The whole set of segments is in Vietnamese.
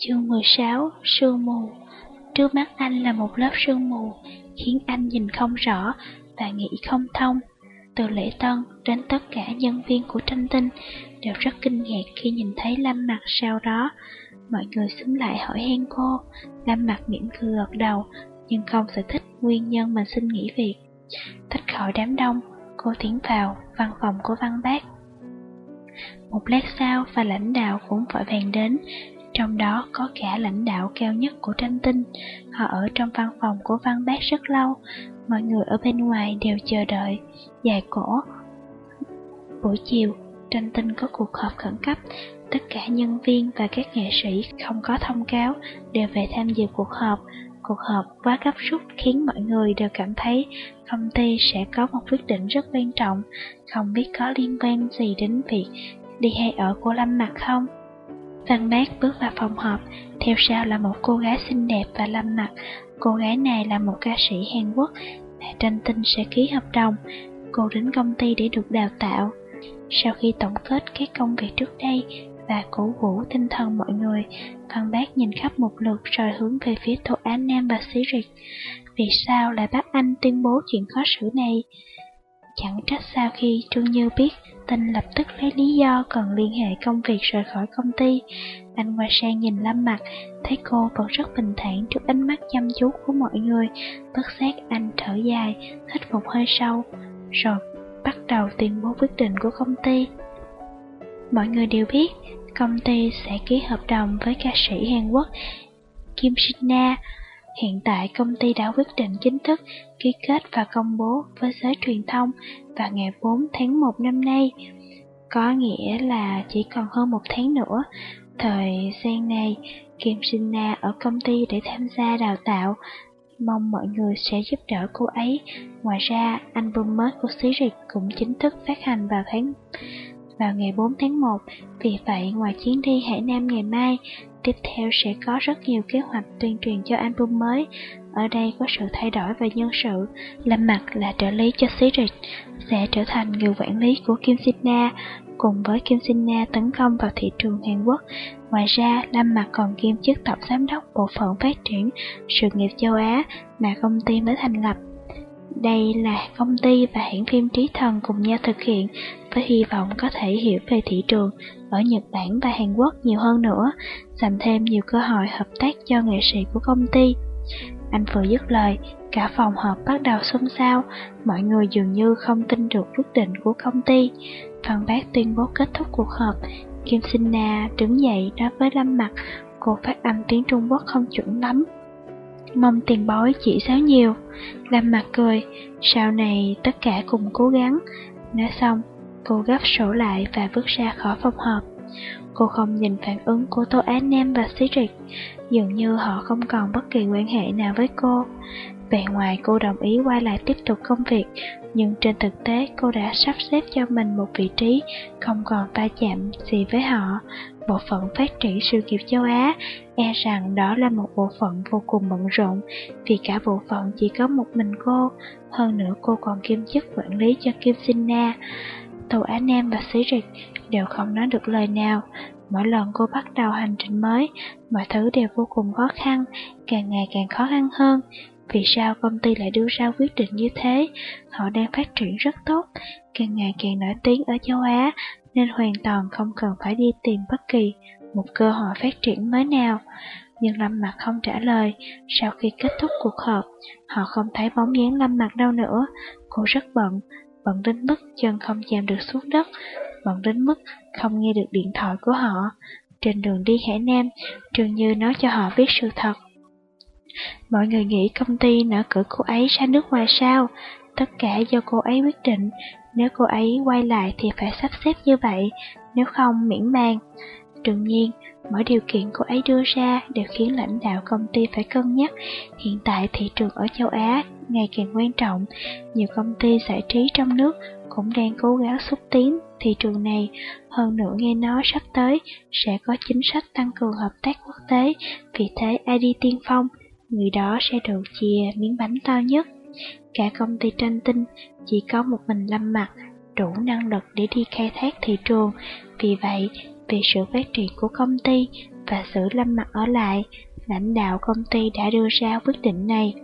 Chương 16 Sương mù Trước mắt anh là một lớp sương mù, khiến anh nhìn không rõ và nghĩ không thông. Từ lễ tân đến tất cả nhân viên của tranh tinh đều rất kinh ngạc khi nhìn thấy Lâm Mặt sau đó. Mọi người xúm lại hỏi hen cô, Lâm Mặt mỉm cười gật đầu, nhưng không giải thích nguyên nhân mà xin nghỉ việc. Thích khỏi đám đông, cô tiến vào văn phòng của văn bác. Một lát sau và lãnh đạo cũng vội vàng đến, trong đó có cả lãnh đạo cao nhất của tranh tinh. Họ ở trong văn phòng của văn bác rất lâu, mọi người ở bên ngoài đều chờ đợi, dài cổ. Buổi chiều, tranh tinh có cuộc họp khẩn cấp, tất cả nhân viên và các nghệ sĩ không có thông cáo đều về tham dự cuộc họp. Cuộc họp quá gấp rút khiến mọi người đều cảm thấy công ty sẽ có một quyết định rất quan trọng, không biết có liên quan gì đến việc đi hay ở của Lâm Mặt không. Văn Bác bước vào phòng họp, theo sau là một cô gái xinh đẹp và lâm mặt. Cô gái này là một ca sĩ Hàn Quốc, và tranh tin sẽ ký hợp đồng. Cô đến công ty để được đào tạo. Sau khi tổng kết các công việc trước đây và cổ vũ tinh thần mọi người, Văn Bác nhìn khắp một lượt rồi hướng về phía Tô Á Nam và Sĩ Rịch. Vì sao lại bắt anh tuyên bố chuyện khó xử này? Chẳng trách sau khi Trương Như biết Tinh lập tức lấy lý do cần liên hệ công việc rời khỏi công ty. Anh qua sang nhìn Lâm mặt, thấy cô vẫn rất bình thản trước ánh mắt chăm chú của mọi người. Bất giác anh thở dài, hít một hơi sâu, rồi bắt đầu tuyên bố quyết định của công ty. Mọi người đều biết, công ty sẽ ký hợp đồng với ca sĩ Hàn Quốc Kim Shin Na. Hiện tại công ty đã quyết định chính thức ký kết và công bố với giới truyền thông vào ngày 4 tháng 1 năm nay. Có nghĩa là chỉ còn hơn một tháng nữa. Thời gian này, Kim Sina ở công ty để tham gia đào tạo. Mong mọi người sẽ giúp đỡ cô ấy. Ngoài ra, album mới của Siric cũng chính thức phát hành vào tháng vào ngày 4 tháng 1. Vì vậy, ngoài chuyến đi Hải Nam ngày mai, tiếp theo sẽ có rất nhiều kế hoạch tuyên truyền cho album mới. Ở đây có sự thay đổi về nhân sự, Lâm Mặt là trợ lý cho Siric, sẽ trở thành người quản lý của Kim Sina, cùng với Kim Sina tấn công vào thị trường Hàn Quốc. Ngoài ra, Lâm Mặt còn kiêm chức tổng giám đốc bộ phận phát triển sự nghiệp châu Á mà công ty mới thành lập. Đây là công ty và hãng phim Trí Thần cùng nhau thực hiện với hy vọng có thể hiểu về thị trường ở Nhật Bản và Hàn Quốc nhiều hơn nữa, dành thêm nhiều cơ hội hợp tác cho nghệ sĩ của công ty. Anh vừa dứt lời, cả phòng họp bắt đầu xôn xao, mọi người dường như không tin được quyết định của công ty. Phan Bác tuyên bố kết thúc cuộc họp, Kim Sinh Na đứng dậy nói với Lâm Mặt, cô phát âm tiếng Trung Quốc không chuẩn lắm. Mong tiền bối chỉ giáo nhiều. Lâm Mặt cười, sau này tất cả cùng cố gắng. Nói xong, cô gấp sổ lại và bước ra khỏi phòng họp. Cô không nhìn phản ứng của Tô Á Nam và Cedric, dường như họ không còn bất kỳ quan hệ nào với cô. Bề ngoài cô đồng ý quay lại tiếp tục công việc, nhưng trên thực tế cô đã sắp xếp cho mình một vị trí không còn va chạm gì với họ. Bộ phận phát triển sự nghiệp châu Á, e rằng đó là một bộ phận vô cùng bận rộn, vì cả bộ phận chỉ có một mình cô, hơn nữa cô còn kiêm chức quản lý cho Kim Sina. Tô Á Nam và Xí Rịch đều không nói được lời nào. Mỗi lần cô bắt đầu hành trình mới, mọi thứ đều vô cùng khó khăn, càng ngày càng khó khăn hơn. Vì sao công ty lại đưa ra quyết định như thế? Họ đang phát triển rất tốt, càng ngày càng nổi tiếng ở châu Á, nên hoàn toàn không cần phải đi tìm bất kỳ một cơ hội phát triển mới nào. Nhưng Lâm Mặt không trả lời, sau khi kết thúc cuộc họp, họ không thấy bóng dáng Lâm Mặt đâu nữa. Cô rất bận, bận đến mức chân không chạm được xuống đất, bận đến mức không nghe được điện thoại của họ. Trên đường đi Hải Nam, Trường Như nói cho họ biết sự thật. Mọi người nghĩ công ty nở cửa cô ấy ra nước ngoài sao? Tất cả do cô ấy quyết định, nếu cô ấy quay lại thì phải sắp xếp như vậy, nếu không miễn bàn. Đương nhiên, mỗi điều kiện cô ấy đưa ra đều khiến lãnh đạo công ty phải cân nhắc. Hiện tại thị trường ở châu Á ngày càng quan trọng, nhiều công ty giải trí trong nước cũng đang cố gắng xúc tiến thị trường này. Hơn nữa nghe nói sắp tới sẽ có chính sách tăng cường hợp tác quốc tế, vì thế ai đi tiên phong, người đó sẽ được chia miếng bánh to nhất. Cả công ty tranh tinh chỉ có một mình lâm mặt đủ năng lực để đi khai thác thị trường. Vì vậy, vì sự phát triển của công ty và sự lâm mặt ở lại, lãnh đạo công ty đã đưa ra quyết định này.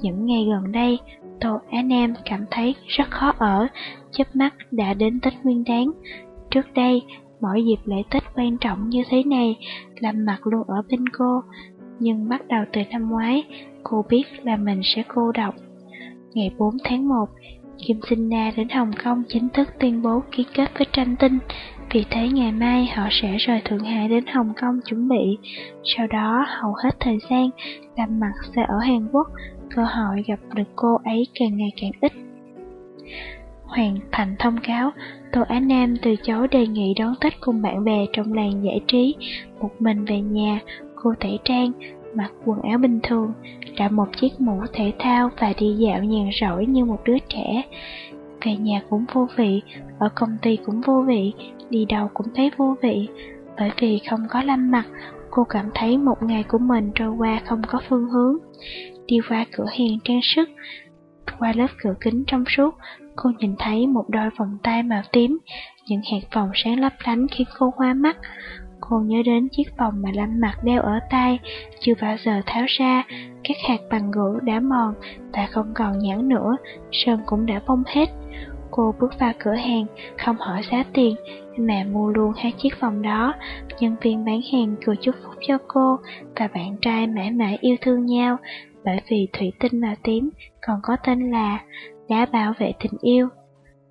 Những ngày gần đây, Tô anh em cảm thấy rất khó ở, chớp mắt đã đến Tết Nguyên đán. Trước đây, mỗi dịp lễ Tết quan trọng như thế này, Lâm mặt luôn ở bên cô. Nhưng bắt đầu từ năm ngoái, cô biết là mình sẽ cô độc. Ngày 4 tháng 1, Kim Sinh Na đến Hồng Kông chính thức tuyên bố ký kết với tranh tinh, vì thế ngày mai họ sẽ rời Thượng Hải đến Hồng Kông chuẩn bị. Sau đó, hầu hết thời gian, làm Mặt sẽ ở Hàn Quốc, cơ hội gặp được cô ấy càng ngày càng ít. Hoàn thành thông cáo, Tô Á Nam từ chối đề nghị đón Tết cùng bạn bè trong làng giải trí, một mình về nhà, cô tẩy trang, mặc quần áo bình thường, đã một chiếc mũ thể thao và đi dạo nhàn rỗi như một đứa trẻ. Về nhà cũng vô vị, ở công ty cũng vô vị, đi đâu cũng thấy vô vị. Bởi vì không có lâm mặt, cô cảm thấy một ngày của mình trôi qua không có phương hướng. Đi qua cửa hàng trang sức, qua lớp cửa kính trong suốt, cô nhìn thấy một đôi vòng tay màu tím, những hạt vòng sáng lấp lánh khiến cô hoa mắt. Cô nhớ đến chiếc vòng mà Lâm Mặc đeo ở tay, chưa bao giờ tháo ra, các hạt bằng gỗ đã mòn và không còn nhẵn nữa, sơn cũng đã bong hết. Cô bước vào cửa hàng, không hỏi giá tiền, mà mua luôn hai chiếc vòng đó. Nhân viên bán hàng cười chúc phúc cho cô và bạn trai mãi mãi yêu thương nhau, bởi vì thủy tinh màu tím còn có tên là đá bảo vệ tình yêu.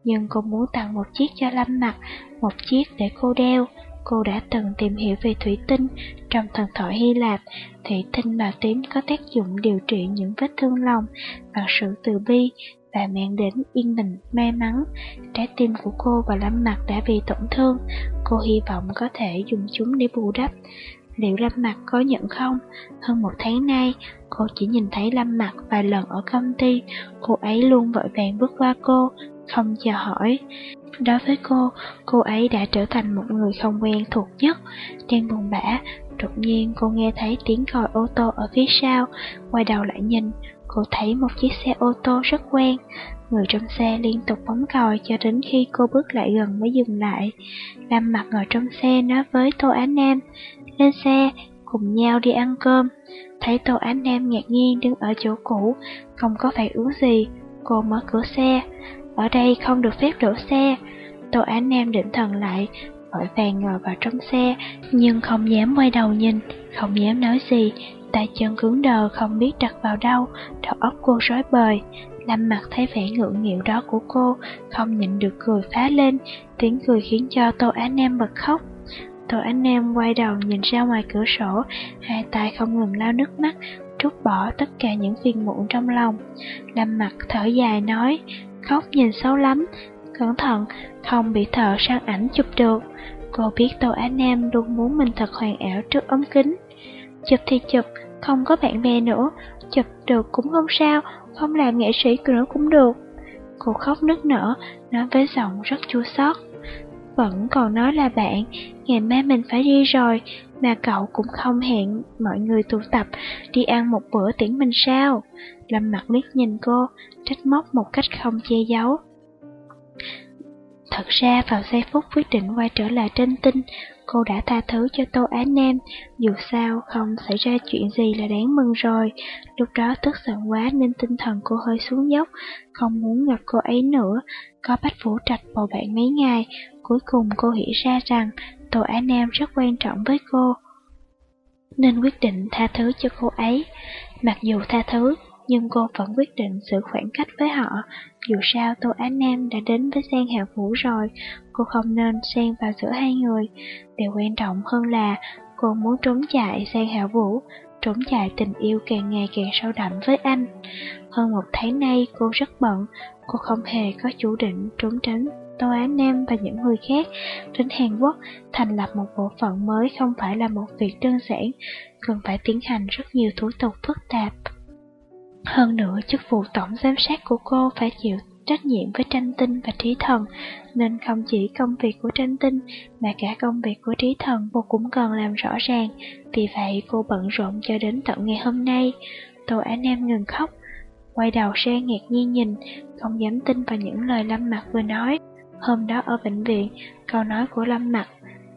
Nhưng cô muốn tặng một chiếc cho Lâm Mặc một chiếc để cô đeo. Cô đã từng tìm hiểu về thủy tinh trong thần thoại Hy Lạp. Thủy tinh màu tím có tác dụng điều trị những vết thương lòng bằng sự từ bi và mang đến yên bình, may mắn. Trái tim của cô và Lâm Mặt đã bị tổn thương. Cô hy vọng có thể dùng chúng để bù đắp. Liệu Lâm Mặt có nhận không? Hơn một tháng nay, cô chỉ nhìn thấy Lâm Mặt vài lần ở công ty. Cô ấy luôn vội vàng bước qua cô, không chào hỏi. Đối với cô, cô ấy đã trở thành một người không quen thuộc nhất. Đang buồn bã, đột nhiên cô nghe thấy tiếng còi ô tô ở phía sau, quay đầu lại nhìn, cô thấy một chiếc xe ô tô rất quen. Người trong xe liên tục bấm còi cho đến khi cô bước lại gần mới dừng lại. Lâm mặt ngồi trong xe nói với Tô Á Nam, lên xe, cùng nhau đi ăn cơm. Thấy Tô Á Nam ngạc nhiên đứng ở chỗ cũ, không có phản ứng gì, cô mở cửa xe. Ở đây không được phép đổ xe. Tô Á Nam định thần lại, vội vàng ngồi vào trong xe, nhưng không dám quay đầu nhìn, không dám nói gì, tay chân cứng đờ không biết đặt vào đâu, đầu óc cô rối bời. Lâm mặt thấy vẻ ngượng nghịu đó của cô, không nhịn được cười phá lên, tiếng cười khiến cho Tô Á Nam bật khóc. Tô Á Nam quay đầu nhìn ra ngoài cửa sổ, hai tay không ngừng lau nước mắt, trút bỏ tất cả những phiền muộn trong lòng. Lâm mặt thở dài nói, khóc nhìn xấu lắm, cẩn thận, không bị thợ săn ảnh chụp được. Cô biết Tô Á Nam luôn muốn mình thật hoàn ảo trước ống kính. Chụp thì chụp, không có bạn bè nữa, chụp được cũng không sao, không làm nghệ sĩ nữa cũng được. Cô khóc nức nở, nói với giọng rất chua xót. Vẫn còn nói là bạn, ngày mai mình phải đi rồi, mà cậu cũng không hẹn mọi người tụ tập đi ăn một bữa tiễn mình sao? Lâm mặt liếc nhìn cô, trách móc một cách không che giấu. Thật ra vào giây phút quyết định quay trở lại trên tinh, cô đã tha thứ cho Tô Á Nam, dù sao không xảy ra chuyện gì là đáng mừng rồi. Lúc đó tức giận quá nên tinh thần cô hơi xuống dốc, không muốn gặp cô ấy nữa. Có Bách Vũ Trạch bầu bạn mấy ngày, cuối cùng cô hiểu ra rằng Tô Á Nam rất quan trọng với cô. Nên quyết định tha thứ cho cô ấy. Mặc dù tha thứ, nhưng cô vẫn quyết định giữ khoảng cách với họ. Dù sao Tô Á Nam đã đến với Giang Hạ Vũ rồi, cô không nên xen vào giữa hai người. Điều quan trọng hơn là cô muốn trốn chạy Giang Hạ Vũ, trốn chạy tình yêu càng ngày càng sâu đậm với anh. Hơn một tháng nay cô rất bận, cô không hề có chủ định trốn tránh Tô Á Nam và những người khác đến Hàn Quốc thành lập một bộ phận mới không phải là một việc đơn giản, cần phải tiến hành rất nhiều thủ tục phức tạp. Hơn nữa, chức vụ tổng giám sát của cô phải chịu trách nhiệm với tranh tinh và trí thần, nên không chỉ công việc của tranh tinh mà cả công việc của trí thần cô cũng cần làm rõ ràng. Vì vậy cô bận rộn cho đến tận ngày hôm nay. Tô Á Nam ngừng khóc, quay đầu xe ngạc nhiên nhìn, không dám tin vào những lời Lâm Mặt vừa nói. Hôm đó ở bệnh viện, câu nói của Lâm mặc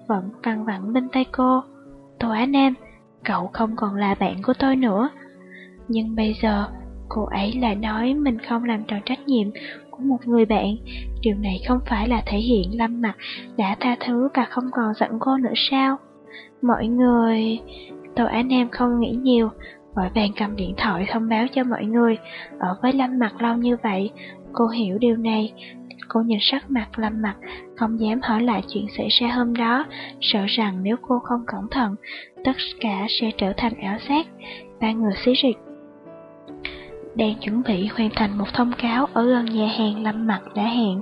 vẫn văng vẳng bên tay cô. Tô Á Nam, cậu không còn là bạn của tôi nữa. Nhưng bây giờ, cô ấy lại nói mình không làm tròn trách nhiệm của một người bạn. Điều này không phải là thể hiện Lâm mặc đã tha thứ và không còn giận cô nữa sao? Mọi người... Tô Á Nam không nghĩ nhiều, vội vàng cầm điện thoại thông báo cho mọi người. Ở với Lâm mặc lâu như vậy, cô hiểu điều này, Cô nhìn sắc mặt lâm mặt, không dám hỏi lại chuyện xảy ra hôm đó, sợ rằng nếu cô không cẩn thận, tất cả sẽ trở thành ảo giác. Ba người xí rịch đang chuẩn bị hoàn thành một thông cáo ở gần nhà hàng Lâm Mặt đã hẹn,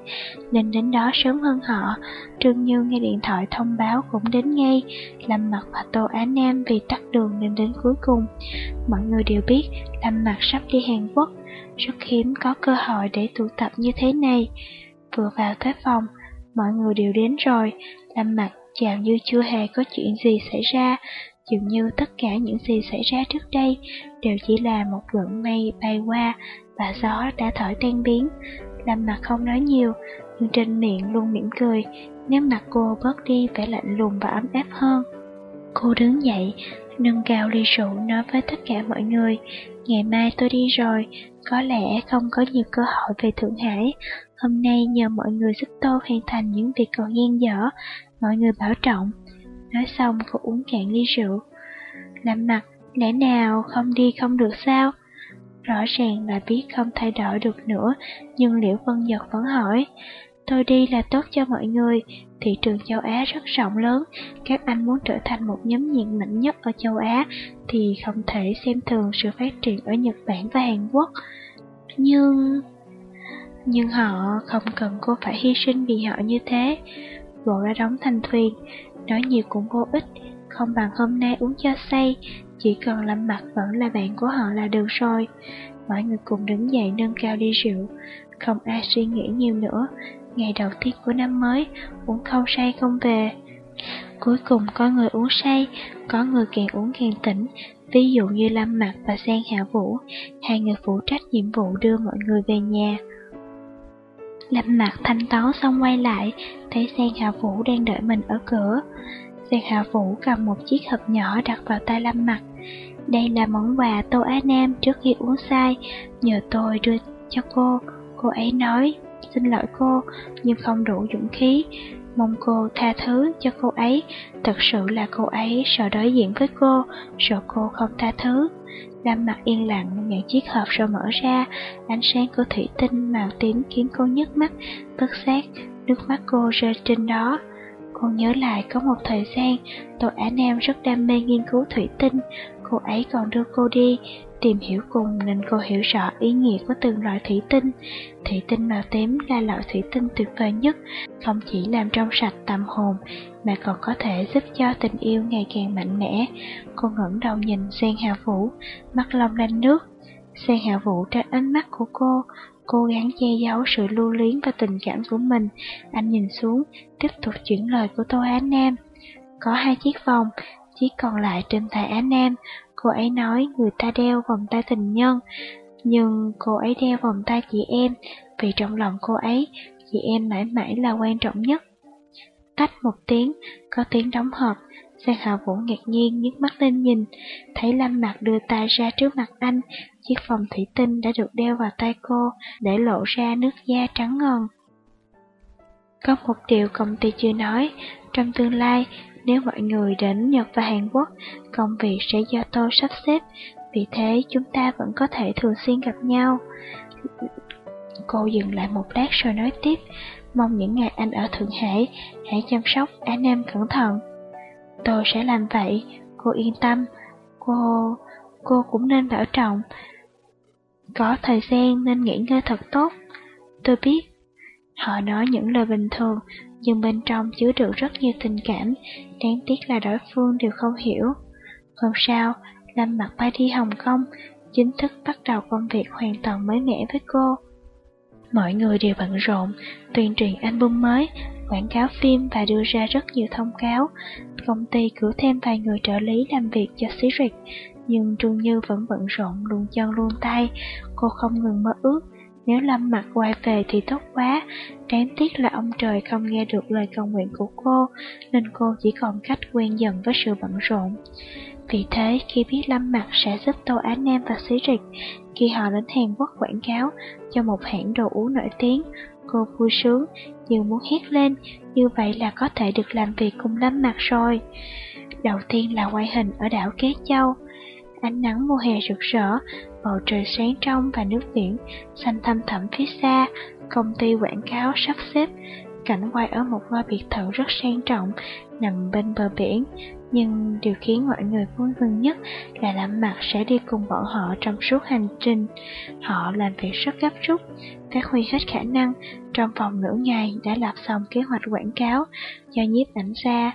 nên đến đó sớm hơn họ. Trương Như nghe điện thoại thông báo cũng đến ngay, Lâm Mặt và Tô Á Nam vì tắt đường nên đến cuối cùng. Mọi người đều biết Lâm Mặt sắp đi Hàn Quốc, rất hiếm có cơ hội để tụ tập như thế này. Vừa vào tới phòng, mọi người đều đến rồi, Lâm mặc chào như chưa hề có chuyện gì xảy ra, dường như tất cả những gì xảy ra trước đây đều chỉ là một gợn mây bay qua và gió đã thổi tan biến. Lâm mặc không nói nhiều, nhưng trên miệng luôn mỉm cười, nếu mặt cô bớt đi vẻ lạnh lùng và ấm áp hơn. Cô đứng dậy, nâng cao ly rượu nói với tất cả mọi người, ngày mai tôi đi rồi, có lẽ không có nhiều cơ hội về Thượng Hải, Hôm nay nhờ mọi người giúp tôi hoàn thành những việc còn dang dở, mọi người bảo trọng. Nói xong cô uống cạn ly rượu. Làm mặt, lẽ nào không đi không được sao? Rõ ràng là biết không thay đổi được nữa, nhưng Liễu Vân Giật vẫn hỏi. Tôi đi là tốt cho mọi người, thị trường châu Á rất rộng lớn, các anh muốn trở thành một nhóm nhạc mạnh nhất ở châu Á thì không thể xem thường sự phát triển ở Nhật Bản và Hàn Quốc. Nhưng... Nhưng họ không cần cô phải hy sinh vì họ như thế. Bộ ra đóng thành thuyền, Nói nhiều cũng vô ích. Không bằng hôm nay uống cho say, Chỉ cần Lâm mặt vẫn là bạn của họ là được rồi. Mọi người cùng đứng dậy nâng cao đi rượu. Không ai suy nghĩ nhiều nữa. Ngày đầu tiên của năm mới, Uống không say không về. Cuối cùng có người uống say, Có người càng uống càng tỉnh. Ví dụ như Lâm Mặt và Sang Hạ Vũ, Hai người phụ trách nhiệm vụ đưa mọi người về nhà. Lâm mặt thanh toán xong quay lại, thấy Giang Hạ Vũ đang đợi mình ở cửa. Giang Hạ Vũ cầm một chiếc hộp nhỏ đặt vào tay Lâm mặt. Đây là món quà Tô Á Nam trước khi uống say, nhờ tôi đưa cho cô. Cô ấy nói, xin lỗi cô, nhưng không đủ dũng khí. Mong cô tha thứ cho cô ấy, thật sự là cô ấy sợ đối diện với cô, sợ cô không tha thứ lâm mặt yên lặng nhận chiếc hộp rồi mở ra, ánh sáng của thủy tinh màu tím khiến cô nhức mắt, bất giác, nước mắt cô rơi trên đó. Cô nhớ lại có một thời gian, tội Á Nam rất đam mê nghiên cứu thủy tinh, cô ấy còn đưa cô đi, tìm hiểu cùng nên cô hiểu rõ ý nghĩa của từng loại thủy tinh. Thủy tinh màu tím là loại thủy tinh tuyệt vời nhất, không chỉ làm trong sạch tâm hồn mà còn có thể giúp cho tình yêu ngày càng mạnh mẽ. Cô ngẩng đầu nhìn Sen Hà Vũ, mắt long lanh nước. Sen Hà Vũ trên ánh mắt của cô, cố gắng che giấu sự lưu luyến và tình cảm của mình. Anh nhìn xuống, tiếp tục chuyển lời của Tô Á Nam. Có hai chiếc vòng, chiếc còn lại trên tay Á Nam. Cô ấy nói người ta đeo vòng tay tình nhân, nhưng cô ấy đeo vòng tay chị em, vì trong lòng cô ấy, chị em mãi mãi là quan trọng nhất. Tách một tiếng, có tiếng đóng hộp, Giang Hạ Vũ ngạc nhiên nhức mắt lên nhìn, thấy Lâm Mạc đưa tay ra trước mặt anh, chiếc vòng thủy tinh đã được đeo vào tay cô, để lộ ra nước da trắng ngần. Có một điều công ty chưa nói, trong tương lai, nếu mọi người đến Nhật và Hàn Quốc, công việc sẽ do tôi sắp xếp, vì thế chúng ta vẫn có thể thường xuyên gặp nhau. Cô dừng lại một lát rồi nói tiếp, mong những ngày anh ở Thượng Hải, hãy chăm sóc Á Nam cẩn thận. Tôi sẽ làm vậy, cô yên tâm. Cô... cô cũng nên bảo trọng. Có thời gian nên nghỉ ngơi thật tốt. Tôi biết, họ nói những lời bình thường, nhưng bên trong chứa được rất nhiều tình cảm, đáng tiếc là đối phương đều không hiểu. Hôm sau, Lâm mặt bay đi Hồng Kông, chính thức bắt đầu công việc hoàn toàn mới mẻ với cô. Mọi người đều bận rộn, tuyên truyền album mới, quảng cáo phim và đưa ra rất nhiều thông cáo. Công ty cử thêm vài người trợ lý làm việc cho Siric, nhưng Trương Như vẫn bận rộn luôn chân luôn tay. Cô không ngừng mơ ước, nếu Lâm mặt quay về thì tốt quá. Đáng tiếc là ông trời không nghe được lời cầu nguyện của cô, nên cô chỉ còn cách quen dần với sự bận rộn. Vì thế, khi biết Lâm Mặt sẽ giúp Tô Á Nam và Xí Rịch khi họ đến Hàn Quốc quảng cáo cho một hãng đồ uống nổi tiếng, cô vui sướng, như muốn hét lên, như vậy là có thể được làm việc cùng Lâm Mặt rồi. Đầu tiên là quay hình ở đảo Kế Châu. Ánh nắng mùa hè rực rỡ, bầu trời sáng trong và nước biển xanh thăm thẳm phía xa, công ty quảng cáo sắp xếp cảnh quay ở một ngôi biệt thự rất sang trọng nằm bên bờ biển nhưng điều khiến mọi người vui mừng nhất là Lâm Mặt sẽ đi cùng bọn họ trong suốt hành trình. Họ làm việc rất gấp rút, phát huy hết khả năng, trong vòng nửa ngày đã lập xong kế hoạch quảng cáo do nhiếp ảnh ra.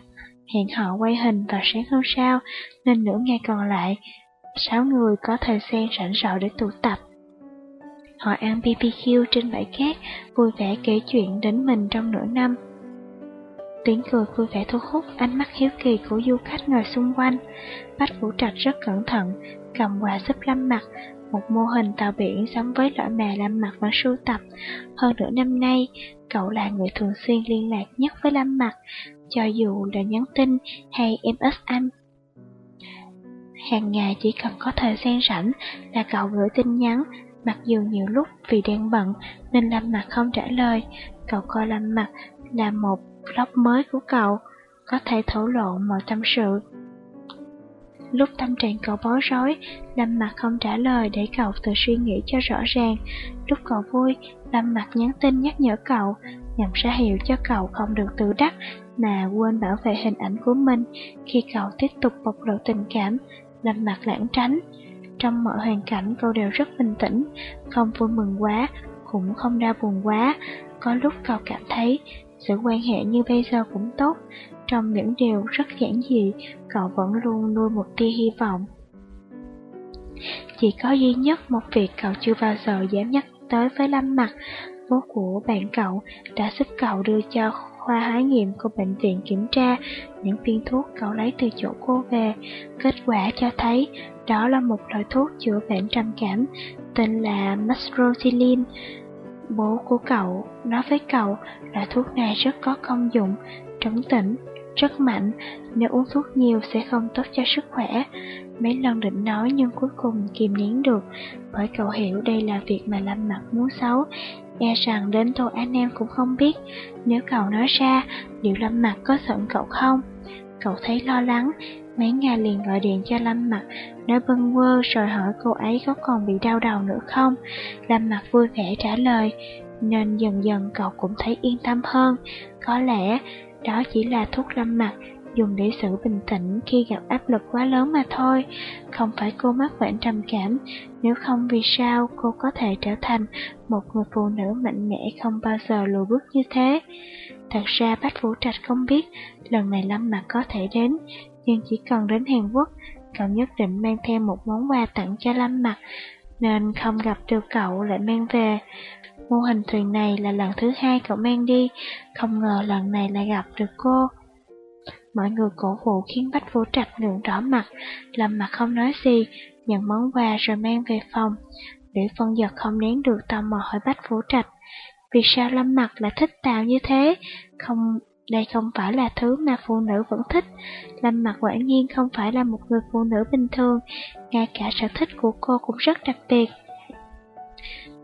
Hẹn họ quay hình vào sáng hôm sau, nên nửa ngày còn lại, sáu người có thời gian rảnh rỗi để tụ tập. Họ ăn BBQ trên bãi cát, vui vẻ kể chuyện đến mình trong nửa năm. Tiếng cười vui vẻ thu hút ánh mắt hiếu kỳ của du khách ngồi xung quanh. Bách Vũ Trạch rất cẩn thận, cầm quà giúp Lâm Mặt, một mô hình tàu biển giống với loại mà Lâm Mặt vẫn sưu tập. Hơn nửa năm nay, cậu là người thường xuyên liên lạc nhất với Lâm Mặt, cho dù là nhắn tin hay MS Anh. Hàng ngày chỉ cần có thời gian rảnh là cậu gửi tin nhắn, mặc dù nhiều lúc vì đang bận nên Lâm Mặt không trả lời. Cậu coi Lâm Mặt là một blog mới của cậu, có thể thổ lộ mọi tâm sự. Lúc tâm trạng cậu bối rối, Lâm Mặt không trả lời để cậu tự suy nghĩ cho rõ ràng. Lúc cậu vui, Lâm Mặt nhắn tin nhắc nhở cậu, nhằm ra hiệu cho cậu không được tự đắc mà quên bảo vệ hình ảnh của mình khi cậu tiếp tục bộc lộ tình cảm. Lâm Mặt lãng tránh. Trong mọi hoàn cảnh cô đều rất bình tĩnh, không vui mừng quá, cũng không đau buồn quá. Có lúc cậu cảm thấy sự quan hệ như bây giờ cũng tốt, trong những điều rất giản dị, cậu vẫn luôn nuôi một tia hy vọng. Chỉ có duy nhất một việc cậu chưa bao giờ dám nhắc tới với Lâm Mặt, bố của bạn cậu đã giúp cậu đưa cho khoa hái nghiệm của bệnh viện kiểm tra những viên thuốc cậu lấy từ chỗ cô về. Kết quả cho thấy đó là một loại thuốc chữa bệnh trầm cảm tên là Masrotilin. Bố của cậu nói với cậu là thuốc này rất có công dụng, trấn tĩnh, rất mạnh, nếu uống thuốc nhiều sẽ không tốt cho sức khỏe. Mấy lần định nói nhưng cuối cùng kìm nén được, bởi cậu hiểu đây là việc mà Lâm Mặt muốn xấu, e rằng đến tôi anh Em cũng không biết, nếu cậu nói ra, liệu Lâm Mặt có giận cậu không? Cậu thấy lo lắng, mấy ngày liền gọi điện cho Lâm Mặt, nói bâng quơ rồi hỏi cô ấy có còn bị đau đầu nữa không. Lâm Mặt vui vẻ trả lời, nên dần dần cậu cũng thấy yên tâm hơn. Có lẽ đó chỉ là thuốc Lâm Mặt dùng để xử bình tĩnh khi gặp áp lực quá lớn mà thôi. Không phải cô mắc bệnh trầm cảm, nếu không vì sao cô có thể trở thành một người phụ nữ mạnh mẽ không bao giờ lùi bước như thế. Thật ra Bách Vũ Trạch không biết lần này Lâm Mặt có thể đến, nhưng chỉ cần đến Hàn Quốc, cậu nhất định mang theo một món quà tặng cho Lâm Mặt, nên không gặp được cậu lại mang về. Mô hình thuyền này là lần thứ hai cậu mang đi, không ngờ lần này lại gặp được cô. Mọi người cổ vũ khiến Bách Vũ Trạch ngượng đỏ mặt, Lâm mặt không nói gì, nhận món quà rồi mang về phòng. Để phân giật không nén được tò mò hỏi Bách Vũ Trạch, vì sao Lâm mặt lại thích Tào như thế? Không, đây không phải là thứ mà phụ nữ vẫn thích. Lâm mặt quả nhiên không phải là một người phụ nữ bình thường, ngay cả sở thích của cô cũng rất đặc biệt.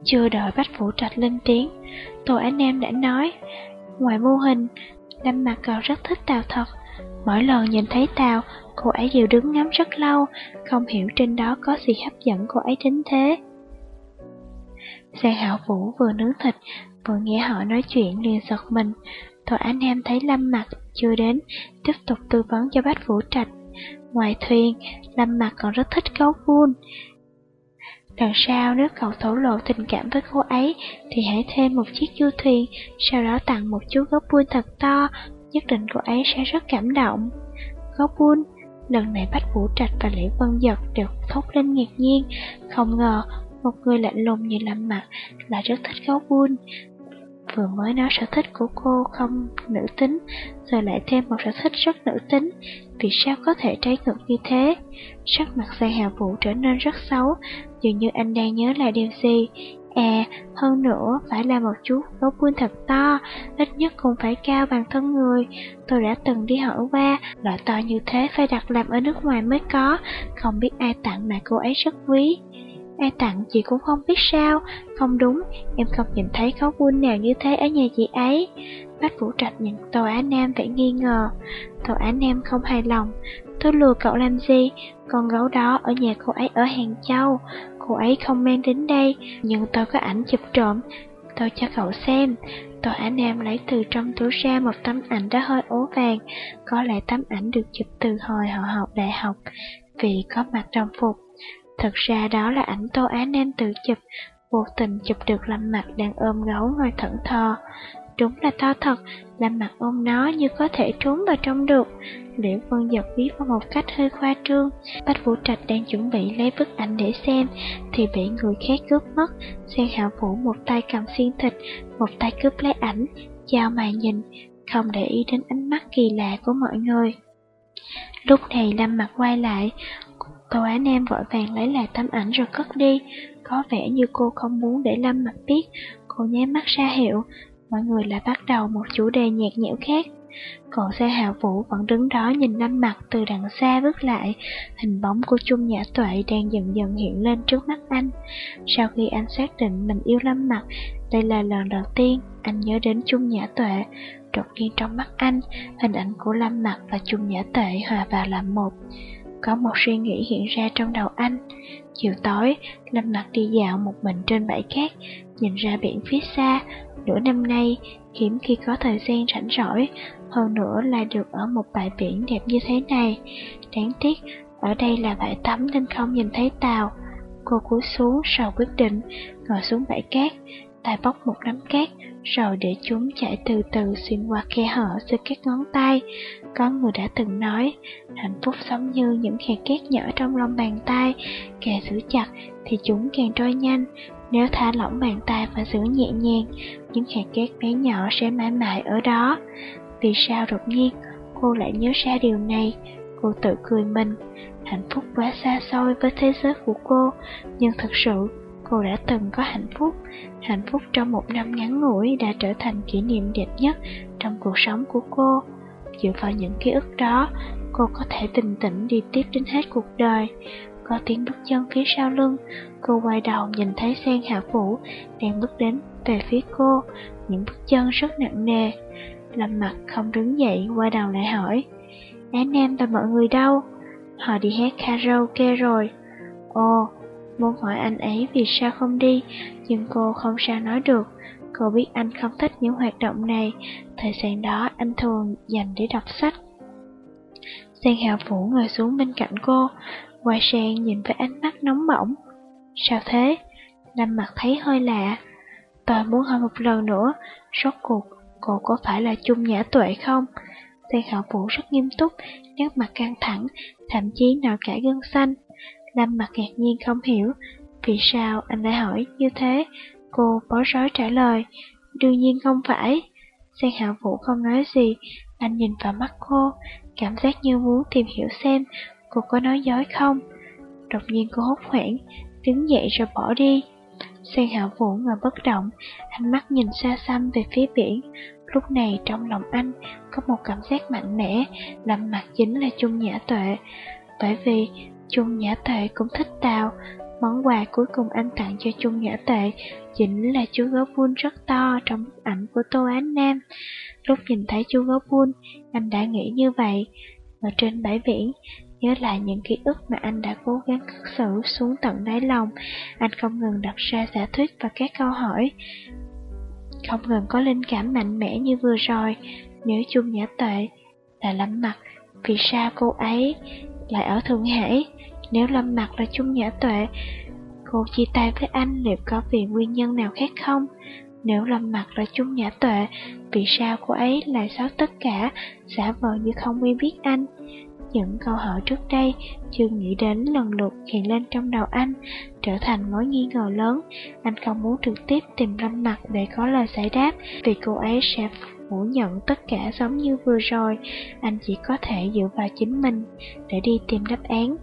Chưa đợi Bách Vũ Trạch lên tiếng, Tô Ánh Em đã nói, ngoài mô hình, Lâm mặt còn rất thích Tào thật. Mỗi lần nhìn thấy tao, cô ấy đều đứng ngắm rất lâu, không hiểu trên đó có gì hấp dẫn cô ấy đến thế. Giang Hạo Vũ vừa nướng thịt, vừa nghe họ nói chuyện liền giật mình. Thôi anh em thấy Lâm mặt chưa đến, tiếp tục tư vấn cho bách Vũ Trạch. Ngoài thuyền, Lâm Mặt còn rất thích gấu vun. Đằng sau nếu cậu thổ lộ tình cảm với cô ấy thì hãy thêm một chiếc du thuyền, sau đó tặng một chú gấu buôn thật to, nhất định cô ấy sẽ rất cảm động. Gấu buôn, lần này Bách Vũ Trạch và Lễ Vân Giật đều thốt lên ngạc nhiên, không ngờ một người lạnh lùng như Lâm Mặt là rất thích gấu buôn. Vừa mới nói sở thích của cô không nữ tính, rồi lại thêm một sở thích rất nữ tính, vì sao có thể trái ngược như thế? Sắc mặt Giang Hà Vũ trở nên rất xấu, dường như anh đang nhớ lại điều gì. À, hơn nữa, phải là một chú gấu buôn thật to, ít nhất cũng phải cao bằng thân người. Tôi đã từng đi hỏi qua, loại to như thế phải đặt làm ở nước ngoài mới có, không biết ai tặng mà cô ấy rất quý. Ai tặng chị cũng không biết sao Không đúng, em không nhìn thấy có quân nào như thế ở nhà chị ấy. Bách Vũ Trạch nhìn Tô Á Nam vẻ nghi ngờ. Tô Á Nam không hài lòng. Tôi lừa cậu làm gì? Con gấu đó ở nhà cô ấy ở Hàng Châu. Cô ấy không mang đến đây Nhưng tôi có ảnh chụp trộm. Tôi cho cậu xem. Tôi Á Nam lấy từ trong túi ra một tấm ảnh đã hơi ố vàng. Có lẽ tấm ảnh được chụp từ hồi họ học đại học Vì có mặt đồng phục. Thật ra đó là ảnh Tô Á Nam tự chụp, vô tình chụp được Lâm Mặt đang ôm gấu ngồi thẫn thờ. Đúng là to thật, làm Mặt ôm nó như có thể trốn vào trong được. Liễu Vân Giật viết vào một cách hơi khoa trương. Bách Vũ Trạch đang chuẩn bị lấy bức ảnh để xem, thì bị người khác cướp mất. Sen Hạ Vũ một tay cầm xiên thịt, một tay cướp lấy ảnh, chào mà nhìn, không để ý đến ánh mắt kỳ lạ của mọi người. Lúc này Lâm Mặt quay lại, Tô Á Nam vội vàng lấy lại tấm ảnh rồi cất đi, có vẻ như cô không muốn để Lâm mặt biết, cô nháy mắt ra hiệu, mọi người lại bắt đầu một chủ đề nhạt nhẽo khác. Còn xe hào vũ vẫn đứng đó nhìn Lâm mặt từ đằng xa bước lại, hình bóng của Trung Nhã Tuệ đang dần dần hiện lên trước mắt anh. Sau khi anh xác định mình yêu Lâm mặt, đây là lần đầu tiên anh nhớ đến Trung Nhã Tuệ. Đột nhiên trong mắt anh, hình ảnh của Lâm mặt và Trung Nhã Tuệ hòa vào làm một. Có một suy nghĩ hiện ra trong đầu anh. Chiều tối, Lâm Mặt đi dạo một mình trên bãi cát, nhìn ra biển phía xa. Nửa năm nay, hiếm khi có thời gian rảnh rỗi, hơn nữa là được ở một bãi biển đẹp như thế này. Đáng tiếc, ở đây là bãi tắm nên không nhìn thấy tàu. Cô cúi xuống sau quyết định, ngồi xuống bãi cát, tay bóc một nắm cát, rồi để chúng chảy từ từ xuyên qua khe hở giữa các ngón tay. Có người đã từng nói, hạnh phúc giống như những khe cát nhỏ trong lòng bàn tay, càng giữ chặt thì chúng càng trôi nhanh. Nếu thả lỏng bàn tay và giữ nhẹ nhàng, những hạt cát bé nhỏ sẽ mãi mãi ở đó. Vì sao đột nhiên cô lại nhớ ra điều này? Cô tự cười mình, hạnh phúc quá xa xôi với thế giới của cô, nhưng thật sự cô đã từng có hạnh phúc. Hạnh phúc trong một năm ngắn ngủi đã trở thành kỷ niệm đẹp nhất trong cuộc sống của cô. Dựa vào những ký ức đó, cô có thể bình tĩnh đi tiếp đến hết cuộc đời. Có tiếng bước chân phía sau lưng, cô quay đầu nhìn thấy sen hạ vũ đang bước đến về phía cô, những bước chân rất nặng nề. Lâm mặt không đứng dậy, quay đầu lại hỏi, "Anh Nam và mọi người đâu? Họ đi hát karaoke rồi. Ồ, muốn hỏi anh ấy vì sao không đi, nhưng cô không sao nói được. Cô biết anh không thích những hoạt động này, thời gian đó anh thường dành để đọc sách. Giang Hạo Vũ ngồi xuống bên cạnh cô, Hoa sen nhìn với ánh mắt nóng bỏng. Sao thế? Lâm mặt thấy hơi lạ. Tôi muốn hỏi một lần nữa, rốt cuộc, cô có phải là Chung Nhã Tuệ không? Giang Hạo Vũ rất nghiêm túc, nét mặt căng thẳng, thậm chí nở cả gân xanh. Lâm mặt ngạc nhiên không hiểu, vì sao anh lại hỏi như thế? Cô bó rối trả lời, đương nhiên không phải. Sen Hạo Vũ không nói gì, anh nhìn vào mắt cô, cảm giác như muốn tìm hiểu xem cô có nói dối không. Đột nhiên cô hốt hoảng, đứng dậy rồi bỏ đi. Giang Hạ Vũ ngồi bất động, ánh mắt nhìn xa xăm về phía biển. Lúc này trong lòng anh có một cảm giác mạnh mẽ, làm mặt chính là Chung Nhã Tuệ. Bởi vì Chung Nhã Tuệ cũng thích tàu. Món quà cuối cùng anh tặng cho Chung Nhã Tệ chính là chú gấu vun rất to trong bức ảnh của Tô Án Nam. Lúc nhìn thấy chú gấu vun, anh đã nghĩ như vậy. Ở trên bãi biển, nhớ lại những ký ức mà anh đã cố gắng cất xử xuống tận đáy lòng. Anh không ngừng đặt ra giả thuyết và các câu hỏi. Không ngừng có linh cảm mạnh mẽ như vừa rồi, nếu Chung Nhã Tệ là lâm mặt, vì sao cô ấy lại ở Thượng Hải. Nếu Lâm Mặt là Chung Nhã Tuệ, cô chia tay với anh liệu có vì nguyên nhân nào khác không? Nếu Lâm Mặt là Chung Nhã Tuệ, vì sao cô ấy lại xóa tất cả, giả vờ như không quen biết anh? Những câu hỏi trước đây chưa nghĩ đến lần lượt hiện lên trong đầu anh, trở thành mối nghi ngờ lớn. Anh không muốn trực tiếp tìm Lâm Mặt để có lời giải đáp, vì cô ấy sẽ phủ nhận tất cả giống như vừa rồi. Anh chỉ có thể dựa vào chính mình để đi tìm đáp án.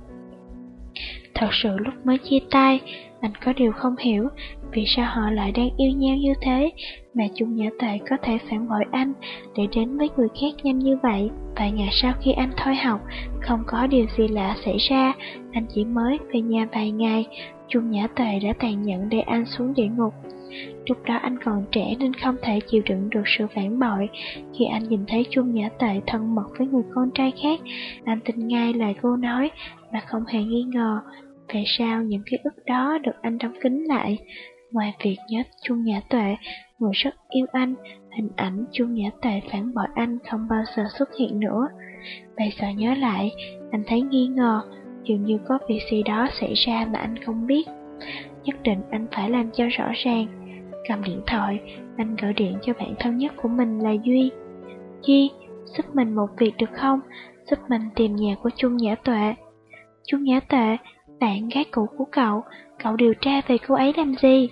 Thật sự lúc mới chia tay, anh có điều không hiểu, vì sao họ lại đang yêu nhau như thế, mà Chung Nhã Tệ có thể phản bội anh để đến với người khác nhanh như vậy. Vài ngày sau khi anh thôi học, không có điều gì lạ xảy ra, anh chỉ mới về nhà vài ngày, Chung Nhã Tề đã tàn nhẫn để anh xuống địa ngục. Lúc đó anh còn trẻ nên không thể chịu đựng được sự phản bội. Khi anh nhìn thấy Chung Nhã Tệ thân mật với người con trai khác, anh tin ngay lời cô nói mà không hề nghi ngờ. Tại sao những ký ức đó được anh đóng kín lại? Ngoài việc nhớ Chung Nhã Tuệ, người rất yêu anh, hình ảnh Chung Nhã Tuệ phản bội anh không bao giờ xuất hiện nữa. Bây giờ nhớ lại, anh thấy nghi ngờ, dường như có việc gì đó xảy ra mà anh không biết. Nhất định anh phải làm cho rõ ràng. Cầm điện thoại, anh gọi điện cho bạn thân nhất của mình là Duy. Duy, giúp mình một việc được không? Giúp mình tìm nhà của Chung Nhã Tuệ. Chung Nhã Tuệ, bạn gái cũ của cậu, cậu điều tra về cô ấy làm gì?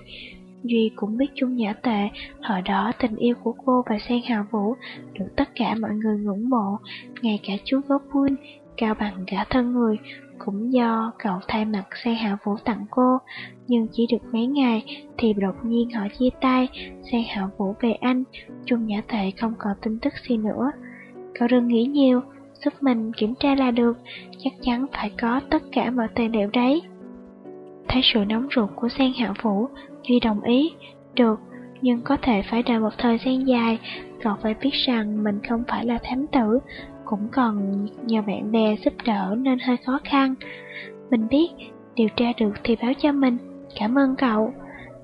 Duy cũng biết Chung Nhã Tệ, hồi đó tình yêu của cô và Sen Hào Vũ được tất cả mọi người ngưỡng mộ, ngay cả chú Gốc quân cao bằng cả thân người, cũng do cậu thay mặt Sen Hạo Vũ tặng cô, nhưng chỉ được mấy ngày thì đột nhiên họ chia tay, Sen Hạo Vũ về Anh, Chung Nhã Tệ không còn tin tức gì nữa. Cậu đừng nghĩ nhiều, giúp mình kiểm tra là được, chắc chắn phải có tất cả mọi tài liệu đấy. Thấy sự nóng ruột của Sen hạ Vũ, Duy đồng ý, được, nhưng có thể phải đợi một thời gian dài, cậu phải biết rằng mình không phải là thám tử, cũng còn nhờ bạn bè giúp đỡ nên hơi khó khăn. Mình biết, điều tra được thì báo cho mình, cảm ơn cậu.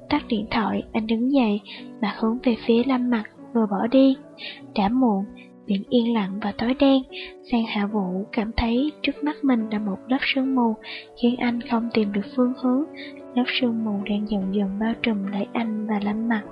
Tắt điện thoại, anh đứng dậy, mặt hướng về phía lâm mặt, vừa bỏ đi. Đã muộn, biển yên lặng và tối đen, Sang Hạ Vũ cảm thấy trước mắt mình là một lớp sương mù, khiến anh không tìm được phương hướng. Lớp sương mù đang dần dần bao trùm lấy anh và lâm mặt.